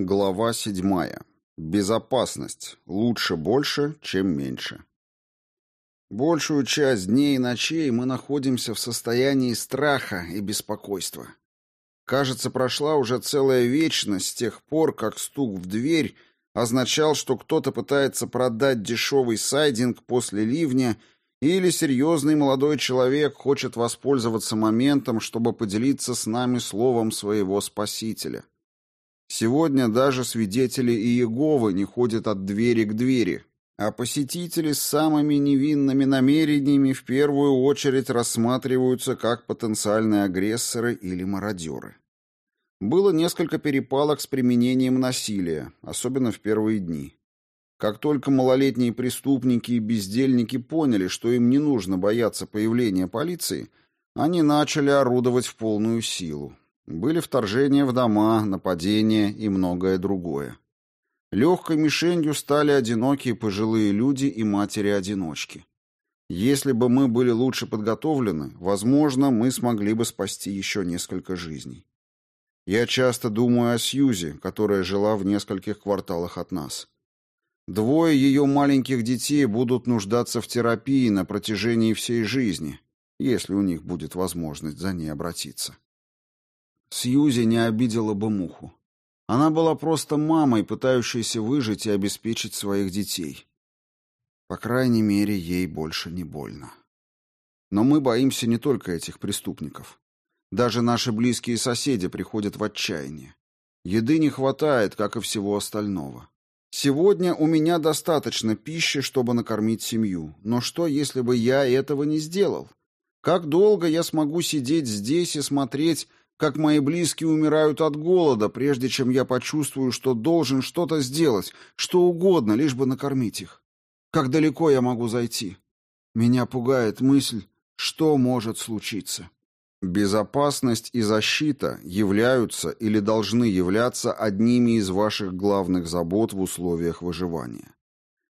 Глава седьмая. Безопасность. Лучше больше, чем меньше. Большую часть дней и ночей мы находимся в состоянии страха и беспокойства. Кажется, прошла уже целая вечность с тех пор, как стук в дверь означал, что кто-то пытается продать дешевый сайдинг после ливня или серьезный молодой человек хочет воспользоваться моментом, чтобы поделиться с нами словом своего спасителя. Сегодня даже свидетели Иеговы не ходят от двери к двери, а посетители с самыми невинными намерениями в первую очередь рассматриваются как потенциальные агрессоры или мародеры. Было несколько перепалок с применением насилия, особенно в первые дни. Как только малолетние преступники и бездельники поняли, что им не нужно бояться появления полиции, они начали орудовать в полную силу. Были вторжения в дома, нападения и многое другое. Легкой мишенью стали одинокие пожилые люди и матери-одиночки. Если бы мы были лучше подготовлены, возможно, мы смогли бы спасти еще несколько жизней. Я часто думаю о Сьюзи, которая жила в нескольких кварталах от нас. Двое ее маленьких детей будут нуждаться в терапии на протяжении всей жизни, если у них будет возможность за ней обратиться. Сьюзи не обидела бы муху. Она была просто мамой, пытающейся выжить и обеспечить своих детей. По крайней мере, ей больше не больно. Но мы боимся не только этих преступников. Даже наши близкие соседи приходят в отчаяние. Еды не хватает, как и всего остального. Сегодня у меня достаточно пищи, чтобы накормить семью. Но что, если бы я этого не сделал? Как долго я смогу сидеть здесь и смотреть, как мои близкие умирают от голода, прежде чем я почувствую, что должен что-то сделать, что угодно, лишь бы накормить их. Как далеко я могу зайти? Меня пугает мысль, что может случиться. Безопасность и защита являются или должны являться одними из ваших главных забот в условиях выживания.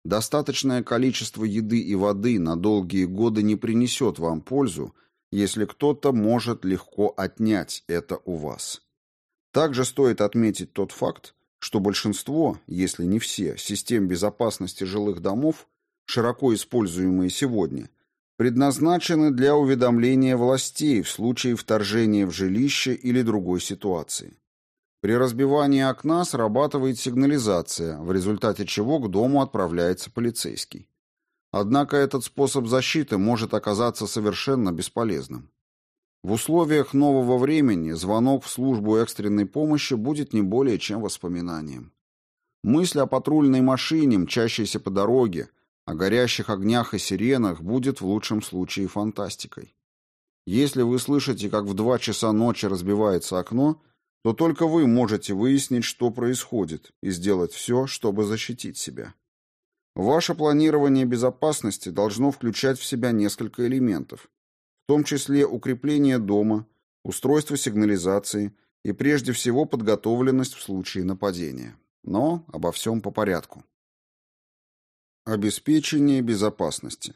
Достаточное количество еды и воды на долгие годы не принесет вам пользу, если кто-то может легко отнять это у вас. Также стоит отметить тот факт, что большинство, если не все, систем безопасности жилых домов, широко используемые сегодня, предназначены для уведомления властей в случае вторжения в жилище или другой ситуации. При разбивании окна срабатывает сигнализация, в результате чего к дому отправляется полицейский. Однако этот способ защиты может оказаться совершенно бесполезным. В условиях нового времени звонок в службу экстренной помощи будет не более чем воспоминанием. Мысль о патрульной машине, мчащейся по дороге, о горящих огнях и сиренах будет в лучшем случае фантастикой. Если вы слышите, как в два часа ночи разбивается окно, то только вы можете выяснить, что происходит, и сделать все, чтобы защитить себя. Ваше планирование безопасности должно включать в себя несколько элементов, в том числе укрепление дома, устройство сигнализации и прежде всего подготовленность в случае нападения. Но обо всем по порядку. Обеспечение безопасности.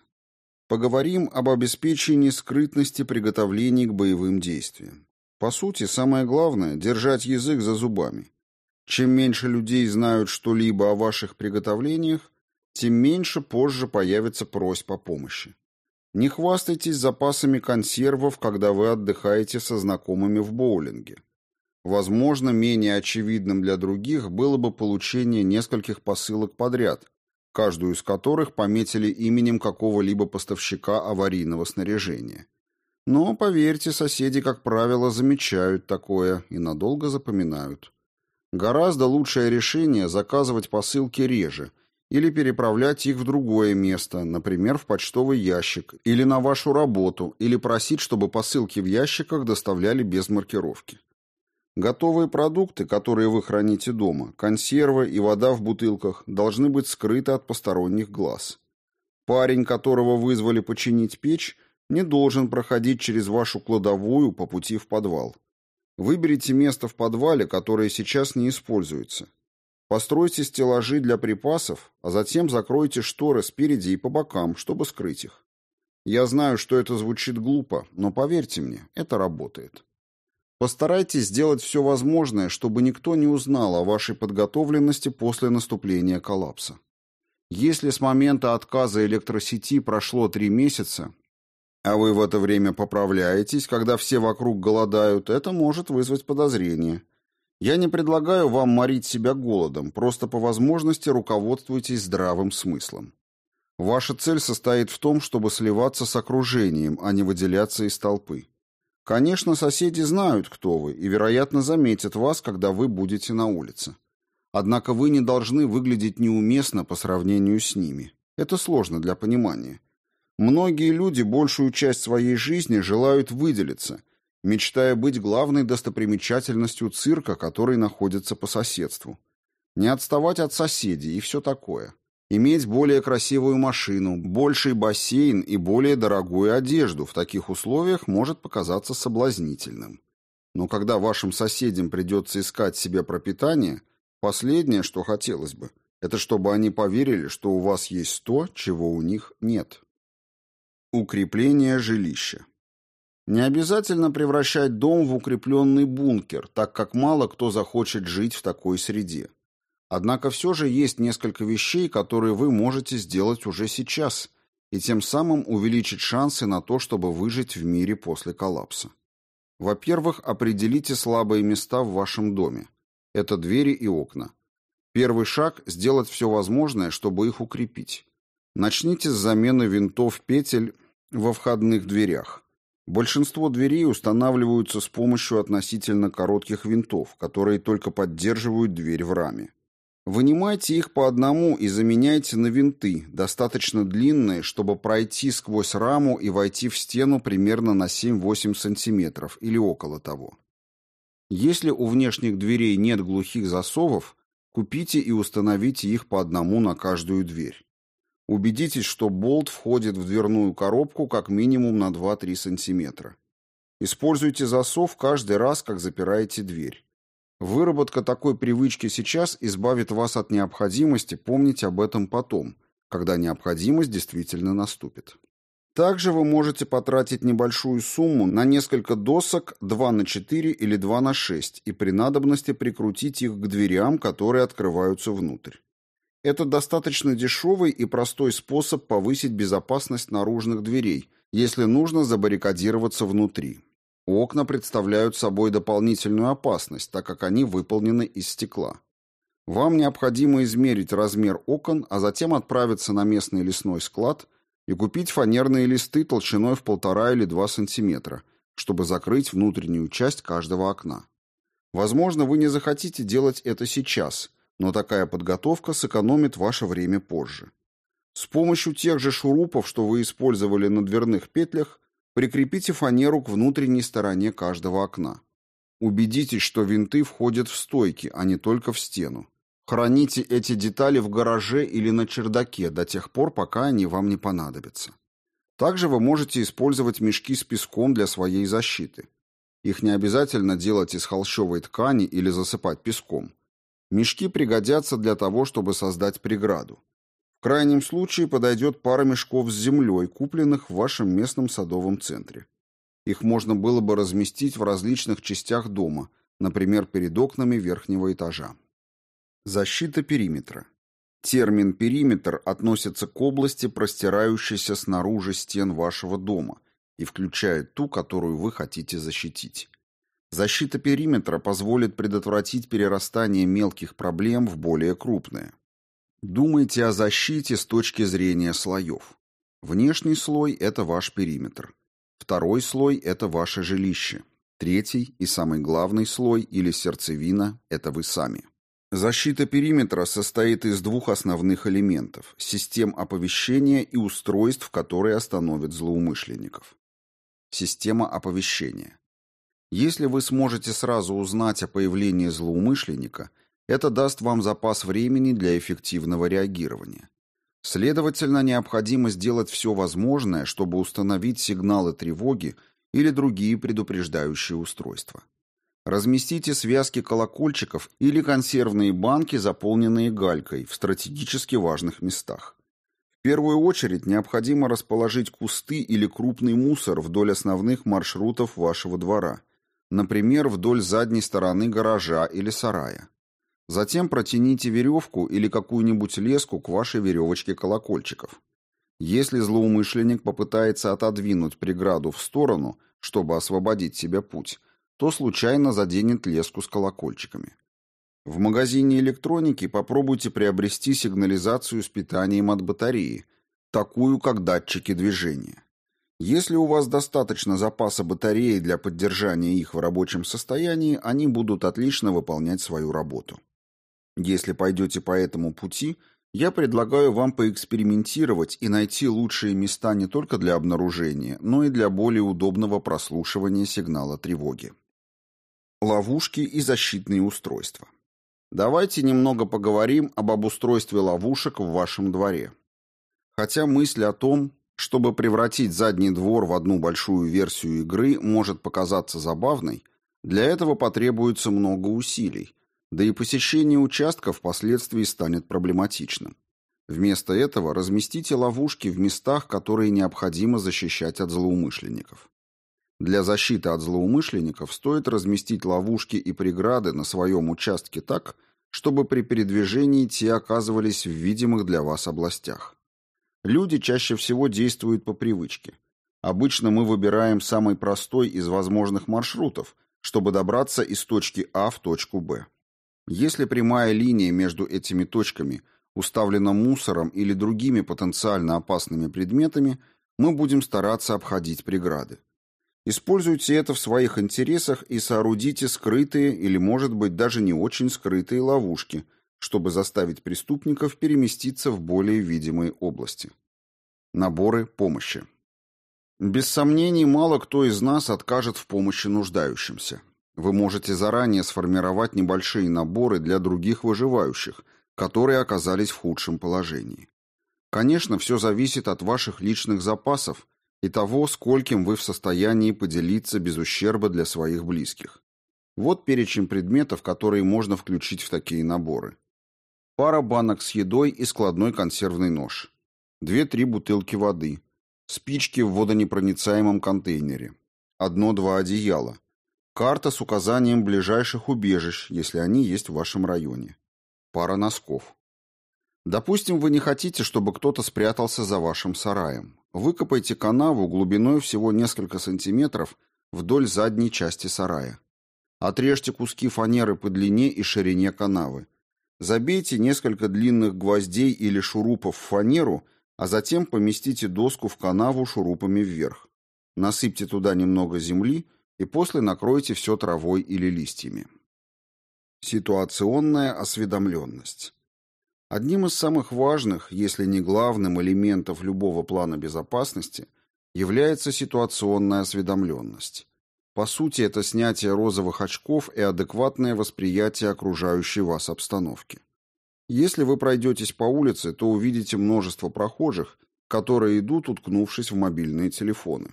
Поговорим об обеспечении скрытности приготовлений к боевым действиям. По сути, самое главное – держать язык за зубами. Чем меньше людей знают что-либо о ваших приготовлениях, тем меньше позже появится просьб о помощи. Не хвастайтесь запасами консервов, когда вы отдыхаете со знакомыми в боулинге. Возможно, менее очевидным для других было бы получение нескольких посылок подряд, каждую из которых пометили именем какого-либо поставщика аварийного снаряжения. Но, поверьте, соседи, как правило, замечают такое и надолго запоминают. Гораздо лучшее решение заказывать посылки реже – или переправлять их в другое место, например, в почтовый ящик, или на вашу работу, или просить, чтобы посылки в ящиках доставляли без маркировки. Готовые продукты, которые вы храните дома, консервы и вода в бутылках, должны быть скрыты от посторонних глаз. Парень, которого вызвали починить печь, не должен проходить через вашу кладовую по пути в подвал. Выберите место в подвале, которое сейчас не используется. Постройте стеллажи для припасов, а затем закройте шторы спереди и по бокам, чтобы скрыть их. Я знаю, что это звучит глупо, но поверьте мне, это работает. Постарайтесь сделать все возможное, чтобы никто не узнал о вашей подготовленности после наступления коллапса. Если с момента отказа электросети прошло три месяца, а вы в это время поправляетесь, когда все вокруг голодают, это может вызвать подозрение. Я не предлагаю вам морить себя голодом, просто по возможности руководствуйтесь здравым смыслом. Ваша цель состоит в том, чтобы сливаться с окружением, а не выделяться из толпы. Конечно, соседи знают, кто вы, и, вероятно, заметят вас, когда вы будете на улице. Однако вы не должны выглядеть неуместно по сравнению с ними. Это сложно для понимания. Многие люди большую часть своей жизни желают выделиться, мечтая быть главной достопримечательностью цирка, который находится по соседству. Не отставать от соседей и все такое. Иметь более красивую машину, больший бассейн и более дорогую одежду в таких условиях может показаться соблазнительным. Но когда вашим соседям придется искать себе пропитание, последнее, что хотелось бы, это чтобы они поверили, что у вас есть то, чего у них нет. Укрепление жилища. Не обязательно превращать дом в укрепленный бункер, так как мало кто захочет жить в такой среде. Однако все же есть несколько вещей, которые вы можете сделать уже сейчас, и тем самым увеличить шансы на то, чтобы выжить в мире после коллапса. Во-первых, определите слабые места в вашем доме. Это двери и окна. Первый шаг – сделать все возможное, чтобы их укрепить. Начните с замены винтов петель во входных дверях. Большинство дверей устанавливаются с помощью относительно коротких винтов, которые только поддерживают дверь в раме. Вынимайте их по одному и заменяйте на винты, достаточно длинные, чтобы пройти сквозь раму и войти в стену примерно на 7-8 см или около того. Если у внешних дверей нет глухих засовов, купите и установите их по одному на каждую дверь. Убедитесь, что болт входит в дверную коробку как минимум на 2-3 см. Используйте засов каждый раз, как запираете дверь. Выработка такой привычки сейчас избавит вас от необходимости помнить об этом потом, когда необходимость действительно наступит. Также вы можете потратить небольшую сумму на несколько досок 2 на 4 или 2 на 6 и при надобности прикрутить их к дверям, которые открываются внутрь. Это достаточно дешевый и простой способ повысить безопасность наружных дверей, если нужно забаррикадироваться внутри. Окна представляют собой дополнительную опасность, так как они выполнены из стекла. Вам необходимо измерить размер окон, а затем отправиться на местный лесной склад и купить фанерные листы толщиной в полтора или два сантиметра, чтобы закрыть внутреннюю часть каждого окна. Возможно, вы не захотите делать это сейчас, но такая подготовка сэкономит ваше время позже. С помощью тех же шурупов, что вы использовали на дверных петлях, Прикрепите фанеру к внутренней стороне каждого окна. Убедитесь, что винты входят в стойки, а не только в стену. Храните эти детали в гараже или на чердаке до тех пор, пока они вам не понадобятся. Также вы можете использовать мешки с песком для своей защиты. Их не обязательно делать из холщовой ткани или засыпать песком. Мешки пригодятся для того, чтобы создать преграду. В крайнем случае подойдет пара мешков с землей, купленных в вашем местном садовом центре. Их можно было бы разместить в различных частях дома, например, перед окнами верхнего этажа. Защита периметра. Термин «периметр» относится к области, простирающейся снаружи стен вашего дома и включает ту, которую вы хотите защитить. Защита периметра позволит предотвратить перерастание мелких проблем в более крупные. Думайте о защите с точки зрения слоев. Внешний слой – это ваш периметр. Второй слой – это ваше жилище. Третий и самый главный слой или сердцевина – это вы сами. Защита периметра состоит из двух основных элементов – систем оповещения и устройств, которые остановят злоумышленников. Система оповещения. Если вы сможете сразу узнать о появлении злоумышленника – это даст вам запас времени для эффективного реагирования. Следовательно, необходимо сделать все возможное, чтобы установить сигналы тревоги или другие предупреждающие устройства. Разместите связки колокольчиков или консервные банки, заполненные галькой, в стратегически важных местах. В первую очередь необходимо расположить кусты или крупный мусор вдоль основных маршрутов вашего двора, например, вдоль задней стороны гаража или сарая. Затем протяните веревку или какую-нибудь леску к вашей веревочке колокольчиков. Если злоумышленник попытается отодвинуть преграду в сторону, чтобы освободить себе путь, то случайно заденет леску с колокольчиками. В магазине электроники попробуйте приобрести сигнализацию с питанием от батареи, такую как датчики движения. Если у вас достаточно запаса батареи для поддержания их в рабочем состоянии, они будут отлично выполнять свою работу. Если пойдете по этому пути, я предлагаю вам поэкспериментировать и найти лучшие места не только для обнаружения, но и для более удобного прослушивания сигнала тревоги. Ловушки и защитные устройства. Давайте немного поговорим об обустройстве ловушек в вашем дворе. Хотя мысль о том, чтобы превратить задний двор в одну большую версию игры, может показаться забавной, для этого потребуется много усилий, да и посещение участка впоследствии станет проблематичным. Вместо этого разместите ловушки в местах, которые необходимо защищать от злоумышленников. Для защиты от злоумышленников стоит разместить ловушки и преграды на своем участке так, чтобы при передвижении те оказывались в видимых для вас областях. Люди чаще всего действуют по привычке. Обычно мы выбираем самый простой из возможных маршрутов, чтобы добраться из точки А в точку Б. Если прямая линия между этими точками уставлена мусором или другими потенциально опасными предметами, мы будем стараться обходить преграды. Используйте это в своих интересах и соорудите скрытые или, может быть, даже не очень скрытые ловушки, чтобы заставить преступников переместиться в более видимые области. Наборы помощи. Без сомнений, мало кто из нас откажет в помощи нуждающимся. Вы можете заранее сформировать небольшие наборы для других выживающих, которые оказались в худшем положении. Конечно, все зависит от ваших личных запасов и того, скольким вы в состоянии поделиться без ущерба для своих близких. Вот перечень предметов, которые можно включить в такие наборы. Пара банок с едой и складной консервный нож. Две-три бутылки воды. Спички в водонепроницаемом контейнере. Одно-два одеяла. Карта с указанием ближайших убежищ, если они есть в вашем районе. Пара носков. Допустим, вы не хотите, чтобы кто-то спрятался за вашим сараем. Выкопайте канаву глубиной всего несколько сантиметров вдоль задней части сарая. Отрежьте куски фанеры по длине и ширине канавы. Забейте несколько длинных гвоздей или шурупов в фанеру, а затем поместите доску в канаву шурупами вверх. Насыпьте туда немного земли и после накройте все травой или листьями. Ситуационная осведомленность. Одним из самых важных, если не главным элементов любого плана безопасности является ситуационная осведомленность. По сути, это снятие розовых очков и адекватное восприятие окружающей вас обстановки. Если вы пройдетесь по улице, то увидите множество прохожих, которые идут, уткнувшись в мобильные телефоны.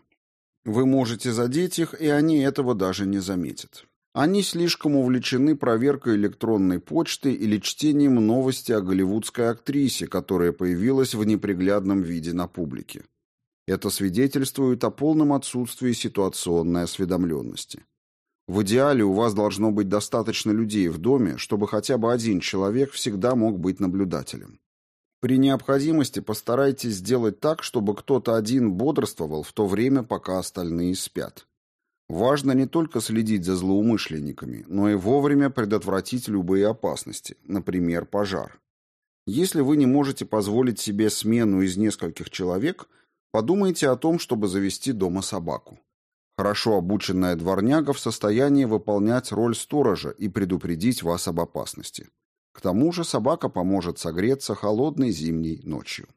Вы можете задеть их, и они этого даже не заметят. Они слишком увлечены проверкой электронной почты или чтением новости о голливудской актрисе, которая появилась в неприглядном виде на публике. Это свидетельствует о полном отсутствии ситуационной осведомленности. В идеале у вас должно быть достаточно людей в доме, чтобы хотя бы один человек всегда мог быть наблюдателем. При необходимости постарайтесь сделать так, чтобы кто-то один бодрствовал в то время, пока остальные спят. Важно не только следить за злоумышленниками, но и вовремя предотвратить любые опасности, например, пожар. Если вы не можете позволить себе смену из нескольких человек, подумайте о том, чтобы завести дома собаку. Хорошо обученная дворняга в состоянии выполнять роль сторожа и предупредить вас об опасности. К тому же собака поможет согреться холодной зимней ночью.